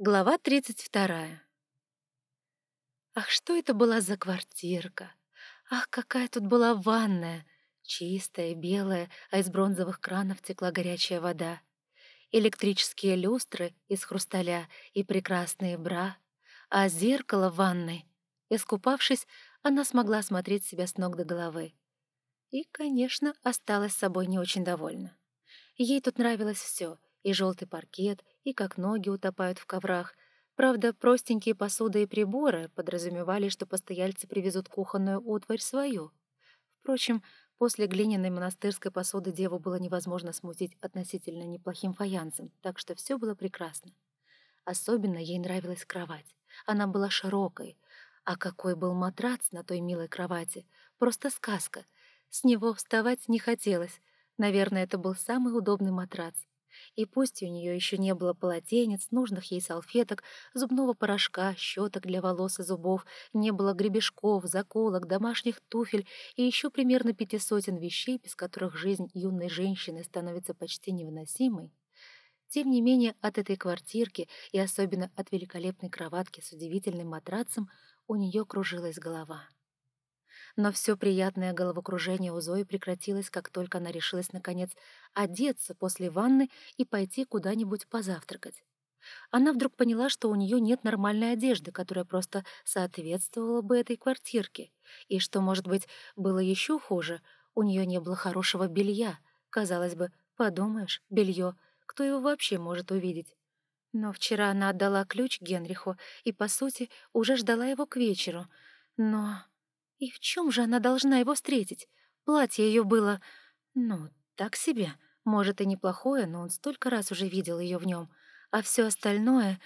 Глава 32. Ах, что это была за квартирка! Ах, какая тут была ванная! Чистая, белая, а из бронзовых кранов текла горячая вода. Электрические люстры из хрусталя и прекрасные бра. А зеркало в ванной. Искупавшись, она смогла смотреть себя с ног до головы. И, конечно, осталась собой не очень довольна. Ей тут нравилось все — и желтый паркет, и как ноги утопают в коврах. Правда, простенькие посуды и приборы подразумевали, что постояльцы привезут кухонную утварь свою. Впрочем, после глиняной монастырской посуды деву было невозможно смутить относительно неплохим фаянсом, так что все было прекрасно. Особенно ей нравилась кровать. Она была широкой. А какой был матрац на той милой кровати! Просто сказка. С него вставать не хотелось. Наверное, это был самый удобный матрац. И пусть у нее еще не было полотенец, нужных ей салфеток, зубного порошка, щеток для волос и зубов, не было гребешков, заколок, домашних туфель и еще примерно пяти сотен вещей, без которых жизнь юной женщины становится почти невыносимой, тем не менее от этой квартирки и особенно от великолепной кроватки с удивительным матрацем у нее кружилась голова. Но все приятное головокружение у Зои прекратилось, как только она решилась, наконец, одеться после ванны и пойти куда-нибудь позавтракать. Она вдруг поняла, что у нее нет нормальной одежды, которая просто соответствовала бы этой квартирке. И что, может быть, было еще хуже, у нее не было хорошего белья. Казалось бы, подумаешь, белье, кто его вообще может увидеть? Но вчера она отдала ключ Генриху и, по сути, уже ждала его к вечеру. Но и в чем же она должна его встретить? Платье ее было... Ну, так себе. Может, и неплохое, но он столько раз уже видел ее в нем. А все остальное...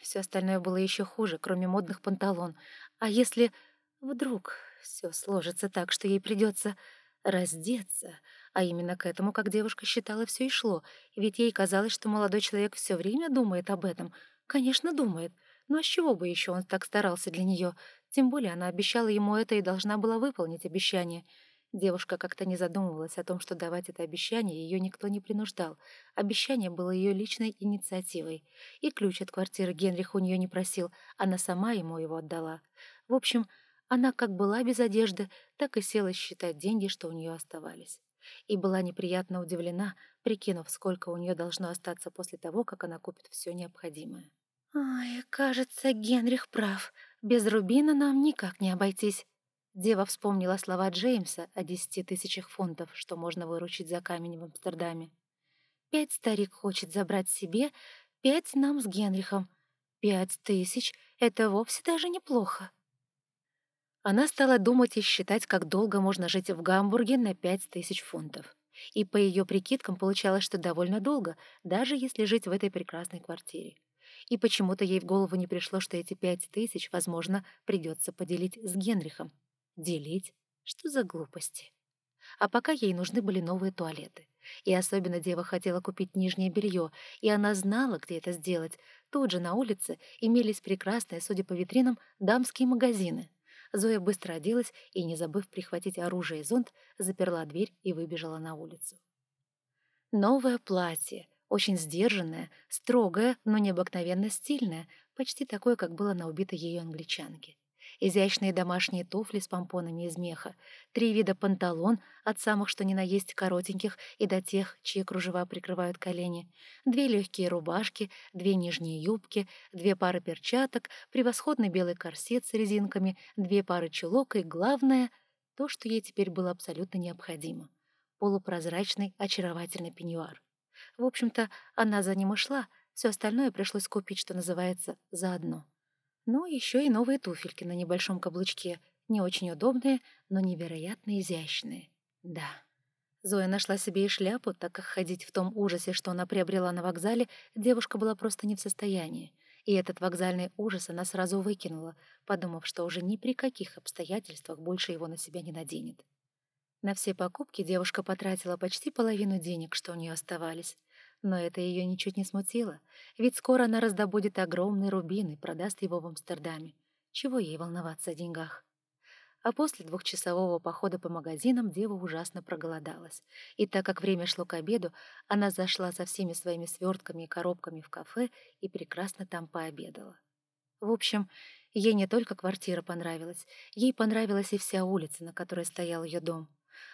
Все остальное было еще хуже, кроме модных панталон. А если вдруг все сложится так, что ей придется раздеться, а именно к этому, как девушка считала, все и шло, ведь ей казалось, что молодой человек все время думает об этом. Конечно, думает. Но ну, а с чего бы еще он так старался для нее? Тем более она обещала ему это и должна была выполнить обещание. Девушка как-то не задумывалась о том, что давать это обещание ее никто не принуждал. Обещание было ее личной инициативой. И ключ от квартиры Генрих у нее не просил, она сама ему его отдала. В общем, она как была без одежды, так и села считать деньги, что у нее оставались. И была неприятно удивлена, прикинув, сколько у нее должно остаться после того, как она купит все необходимое. «Ой, кажется, Генрих прав. Без рубина нам никак не обойтись». Дева вспомнила слова Джеймса о десяти тысячах фунтов, что можно выручить за камень в Амстердаме. «Пять старик хочет забрать себе, пять нам с Генрихом. Пять тысяч — это вовсе даже неплохо». Она стала думать и считать, как долго можно жить в Гамбурге на пять тысяч фунтов. И по ее прикидкам получалось, что довольно долго, даже если жить в этой прекрасной квартире и почему-то ей в голову не пришло, что эти пять тысяч, возможно, придется поделить с Генрихом. Делить? Что за глупости? А пока ей нужны были новые туалеты. И особенно дева хотела купить нижнее белье, и она знала, где это сделать. Тут же на улице имелись прекрасные, судя по витринам, дамские магазины. Зоя быстро оделась и, не забыв прихватить оружие и зонт, заперла дверь и выбежала на улицу. Новое платье, очень сдержанная, строгая, но необыкновенно стильная, почти такое, как было на убитой ее англичанке. Изящные домашние туфли с помпонами из меха, три вида панталон, от самых что ни на есть коротеньких и до тех, чьи кружева прикрывают колени, две легкие рубашки, две нижние юбки, две пары перчаток, превосходный белый корсет с резинками, две пары чулок и, главное, то, что ей теперь было абсолютно необходимо — полупрозрачный очаровательный пеньюар. В общем-то, она за ним и шла, все остальное пришлось купить, что называется, заодно. Ну, еще и новые туфельки на небольшом каблучке, не очень удобные, но невероятно изящные. Да. Зоя нашла себе и шляпу, так как ходить в том ужасе, что она приобрела на вокзале, девушка была просто не в состоянии. И этот вокзальный ужас она сразу выкинула, подумав, что уже ни при каких обстоятельствах больше его на себя не наденет. На все покупки девушка потратила почти половину денег, что у нее оставались. Но это ее ничуть не смутило, ведь скоро она раздобудет огромный рубин и продаст его в Амстердаме. Чего ей волноваться о деньгах? А после двухчасового похода по магазинам дева ужасно проголодалась. И так как время шло к обеду, она зашла со всеми своими свертками и коробками в кафе и прекрасно там пообедала. В общем, ей не только квартира понравилась, ей понравилась и вся улица, на которой стоял ее дом.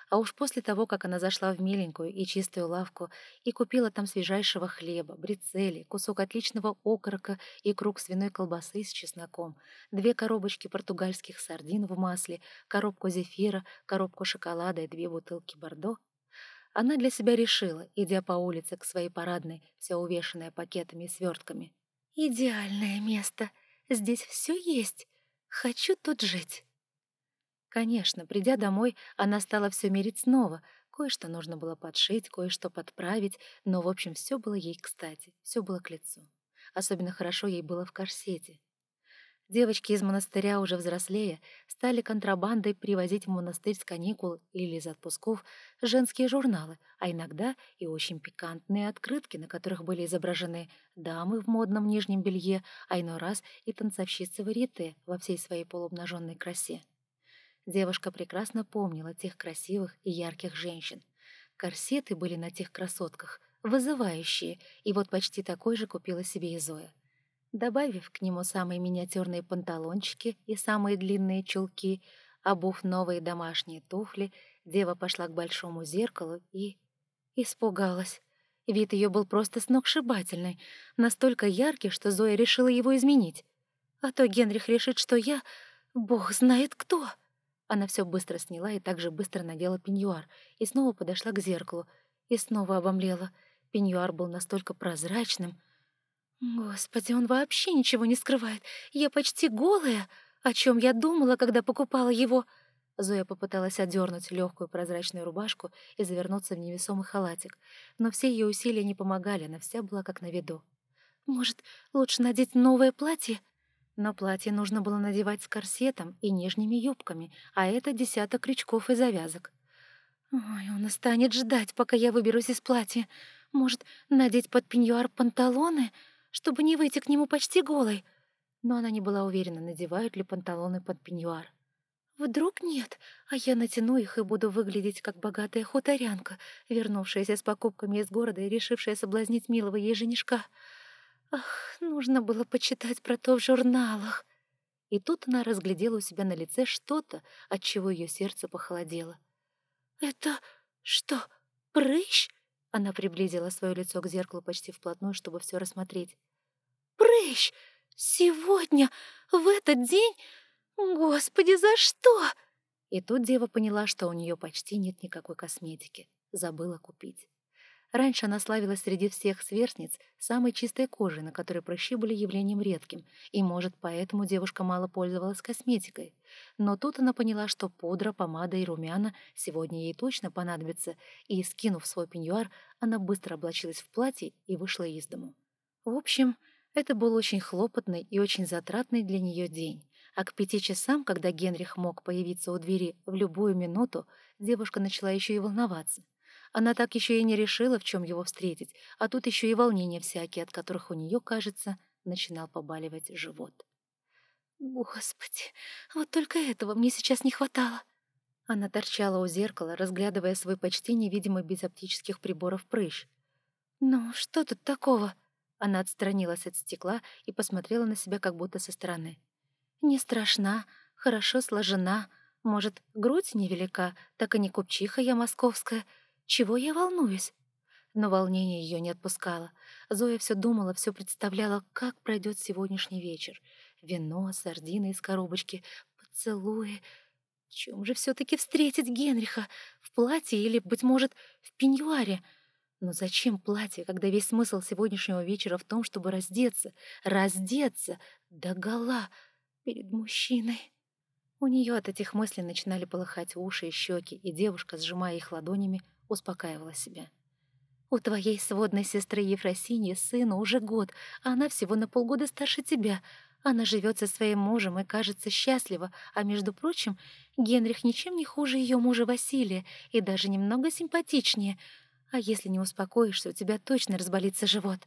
А уж после того, как она зашла в миленькую и чистую лавку и купила там свежайшего хлеба, брицели, кусок отличного окорока и круг свиной колбасы с чесноком, две коробочки португальских сардин в масле, коробку зефира, коробку шоколада и две бутылки бордо, она для себя решила, идя по улице к своей парадной, вся увешанная пакетами и свертками. «Идеальное место! Здесь все есть! Хочу тут жить!» Конечно, придя домой, она стала все мерить снова. Кое-что нужно было подшить, кое-что подправить, но, в общем, все было ей кстати, все было к лицу. Особенно хорошо ей было в корсете. Девочки из монастыря, уже взрослее, стали контрабандой привозить в монастырь с каникул или из отпусков женские журналы, а иногда и очень пикантные открытки, на которых были изображены дамы в модном нижнем белье, а иной раз и танцовщицы варьете во всей своей полуобнаженной красе. Девушка прекрасно помнила тех красивых и ярких женщин. Корсеты были на тех красотках, вызывающие, и вот почти такой же купила себе и Зоя. Добавив к нему самые миниатюрные панталончики и самые длинные чулки, обув новые домашние туфли, дева пошла к большому зеркалу и... испугалась. Вид ее был просто сногсшибательный, настолько яркий, что Зоя решила его изменить. А то Генрих решит, что я... Бог знает кто. Она все быстро сняла и также быстро надела пеньюар, и снова подошла к зеркалу, и снова обомлела. Пеньюар был настолько прозрачным. Господи, он вообще ничего не скрывает. Я почти голая. О чем я думала, когда покупала его? Зоя попыталась одернуть легкую прозрачную рубашку и завернуться в невесомый халатик, но все ее усилия не помогали, она вся была как на виду. «Может, лучше надеть новое платье?» Но платье нужно было надевать с корсетом и нижними юбками, а это десяток крючков и завязок. Ой, он и ждать, пока я выберусь из платья. Может, надеть под пеньюар панталоны, чтобы не выйти к нему почти голой? Но она не была уверена, надевают ли панталоны под пеньюар. Вдруг нет, а я натяну их и буду выглядеть как богатая хуторянка, вернувшаяся с покупками из города и решившая соблазнить милого ей женишка. Ах, нужно было почитать про то в журналах. И тут она разглядела у себя на лице что-то, от чего ее сердце похолодело. «Это что, прыщ?» Она приблизила свое лицо к зеркалу почти вплотную, чтобы все рассмотреть. «Прыщ! Сегодня, в этот день? Господи, за что?» И тут дева поняла, что у нее почти нет никакой косметики. Забыла купить. Раньше она славилась среди всех сверстниц самой чистой кожей, на которой прыщи были явлением редким, и, может, поэтому девушка мало пользовалась косметикой. Но тут она поняла, что пудра, помада и румяна сегодня ей точно понадобятся, и, скинув свой пеньюар, она быстро облачилась в платье и вышла из дому. В общем, это был очень хлопотный и очень затратный для нее день. А к пяти часам, когда Генрих мог появиться у двери в любую минуту, девушка начала еще и волноваться — она так еще и не решила, в чем его встретить, а тут еще и волнения всякие, от которых у нее, кажется, начинал побаливать живот. «Господи, вот только этого мне сейчас не хватало!» Она торчала у зеркала, разглядывая свой почти невидимый без оптических приборов прыщ. «Ну, что тут такого?» Она отстранилась от стекла и посмотрела на себя как будто со стороны. «Не страшна, хорошо сложена. Может, грудь невелика, так и не купчиха я московская. Чего я волнуюсь? Но волнение ее не отпускало. Зоя все думала, все представляла, как пройдет сегодняшний вечер. Вино, сардины из коробочки, поцелуи. В чем же все-таки встретить Генриха? В платье или, быть может, в пеньюаре? Но зачем платье, когда весь смысл сегодняшнего вечера в том, чтобы раздеться, раздеться до гола перед мужчиной? У нее от этих мыслей начинали полыхать уши и щеки, и девушка, сжимая их ладонями, успокаивала себя. «У твоей сводной сестры Ефросиньи сыну уже год, а она всего на полгода старше тебя. Она живет со своим мужем и кажется счастлива, а, между прочим, Генрих ничем не хуже ее мужа Василия и даже немного симпатичнее. А если не успокоишься, у тебя точно разболится живот».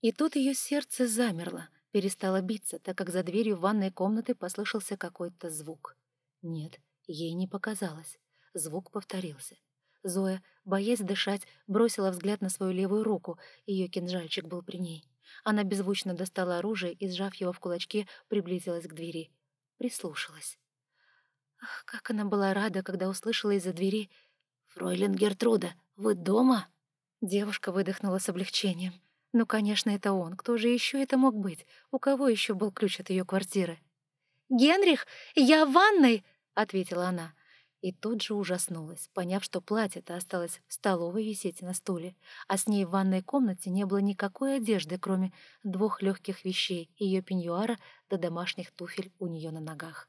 И тут ее сердце замерло, перестало биться, так как за дверью ванной комнаты послышался какой-то звук. Нет, ей не показалось. Звук повторился. Зоя, боясь дышать, бросила взгляд на свою левую руку, ее кинжальчик был при ней. Она беззвучно достала оружие и, сжав его в кулачке, приблизилась к двери. Прислушалась. Ах, как она была рада, когда услышала из-за двери «Фройлен Гертруда, вы дома?» Девушка выдохнула с облегчением. Ну, конечно, это он. Кто же еще это мог быть? У кого еще был ключ от ее квартиры? «Генрих, я в ванной!» — ответила она. И тут же ужаснулась, поняв, что платье-то осталось в столовой висеть на стуле, а с ней в ванной комнате не было никакой одежды, кроме двух легких вещей, ее пеньюара до домашних туфель у нее на ногах.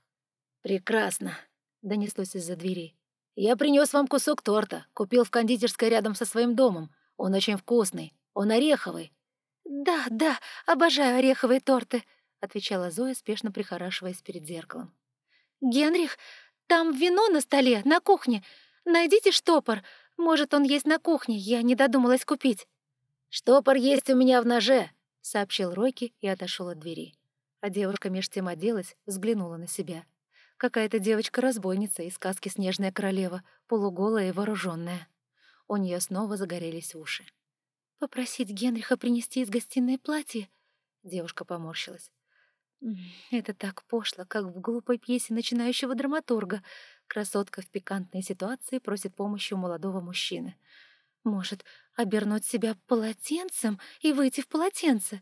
«Прекрасно!» — донеслось из-за двери. «Я принес вам кусок торта, купил в кондитерской рядом со своим домом. Он очень вкусный. Он ореховый». «Да, да, обожаю ореховые торты», — отвечала Зоя, спешно прихорашиваясь перед зеркалом. «Генрих, там вино на столе, на кухне. Найдите штопор. Может, он есть на кухне, я не додумалась купить». «Штопор есть у меня в ноже», — сообщил Ройки и отошел от двери. А девушка меж тем оделась, взглянула на себя. Какая-то девочка-разбойница из сказки «Снежная королева», полуголая и вооруженная. У нее снова загорелись уши. «Попросить Генриха принести из гостиной платье?» Девушка поморщилась. «Это так пошло, как в глупой пьесе начинающего драматурга. Красотка в пикантной ситуации просит помощи у молодого мужчины. Может, обернуть себя полотенцем и выйти в полотенце?»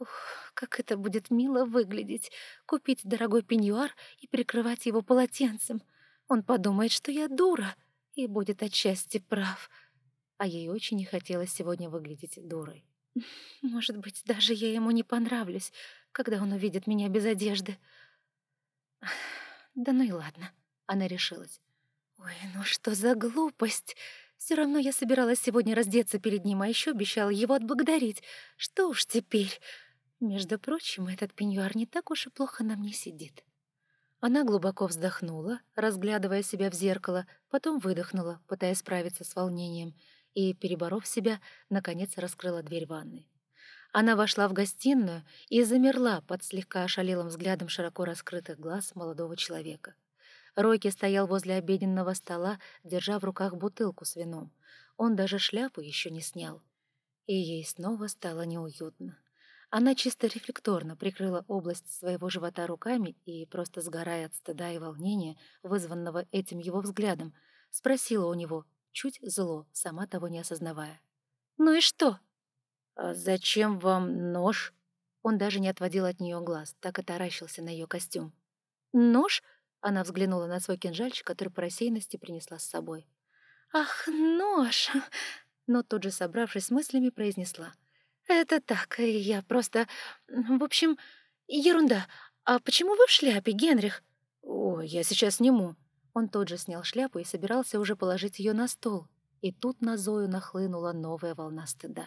Ух, как это будет мило выглядеть. Купить дорогой пеньюар и прикрывать его полотенцем. Он подумает, что я дура, и будет отчасти прав. А ей очень не хотелось сегодня выглядеть дурой. Может быть, даже я ему не понравлюсь, когда он увидит меня без одежды. Да ну и ладно, она решилась. Ой, ну что за глупость! Все равно я собиралась сегодня раздеться перед ним, а еще обещала его отблагодарить. Что уж теперь... Между прочим, этот пеньюар не так уж и плохо на мне сидит. Она глубоко вздохнула, разглядывая себя в зеркало, потом выдохнула, пытаясь справиться с волнением, и, переборов себя, наконец раскрыла дверь ванной. Она вошла в гостиную и замерла под слегка ошалелым взглядом широко раскрытых глаз молодого человека. Ройки стоял возле обеденного стола, держа в руках бутылку с вином. Он даже шляпу еще не снял. И ей снова стало неуютно. Она чисто рефлекторно прикрыла область своего живота руками и, просто сгорая от стыда и волнения, вызванного этим его взглядом, спросила у него, чуть зло, сама того не осознавая. «Ну и что?» «А зачем вам нож?» Он даже не отводил от нее глаз, так и таращился на ее костюм. «Нож?» — она взглянула на свой кинжальчик, который по рассеянности принесла с собой. «Ах, нож!» Но тут же, собравшись с мыслями, произнесла — «Это так, я просто... В общем, ерунда. А почему вы в шляпе, Генрих?» «О, я сейчас сниму». Он тут же снял шляпу и собирался уже положить ее на стол. И тут на Зою нахлынула новая волна стыда.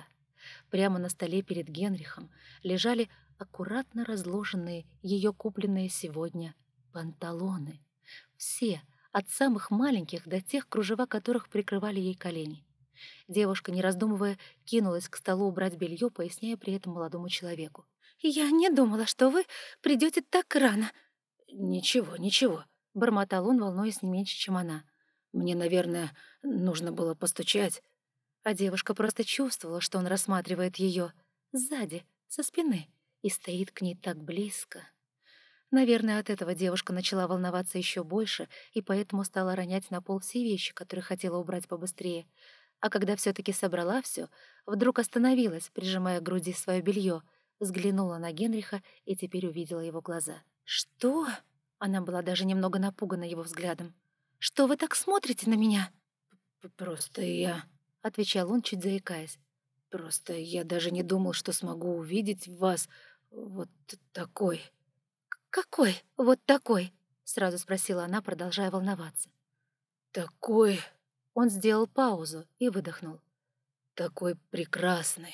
Прямо на столе перед Генрихом лежали аккуратно разложенные ее купленные сегодня панталоны. Все, от самых маленьких до тех, кружева которых прикрывали ей колени. Девушка, не раздумывая, кинулась к столу убрать белье, поясняя при этом молодому человеку. «Я не думала, что вы придете так рано». «Ничего, ничего», — бормотал он, волнуясь не меньше, чем она. «Мне, наверное, нужно было постучать». А девушка просто чувствовала, что он рассматривает ее сзади, со спины, и стоит к ней так близко. Наверное, от этого девушка начала волноваться еще больше и поэтому стала ронять на пол все вещи, которые хотела убрать побыстрее — а когда все-таки собрала все, вдруг остановилась, прижимая к груди свое белье, взглянула на Генриха и теперь увидела его глаза. «Что?» Она была даже немного напугана его взглядом. «Что вы так смотрите на меня?» «Просто я...» — отвечал он, чуть заикаясь. «Просто я даже не думал, что смогу увидеть вас вот такой». «Какой вот такой?» — сразу спросила она, продолжая волноваться. «Такой...» Он сделал паузу и выдохнул. «Такой прекрасный!»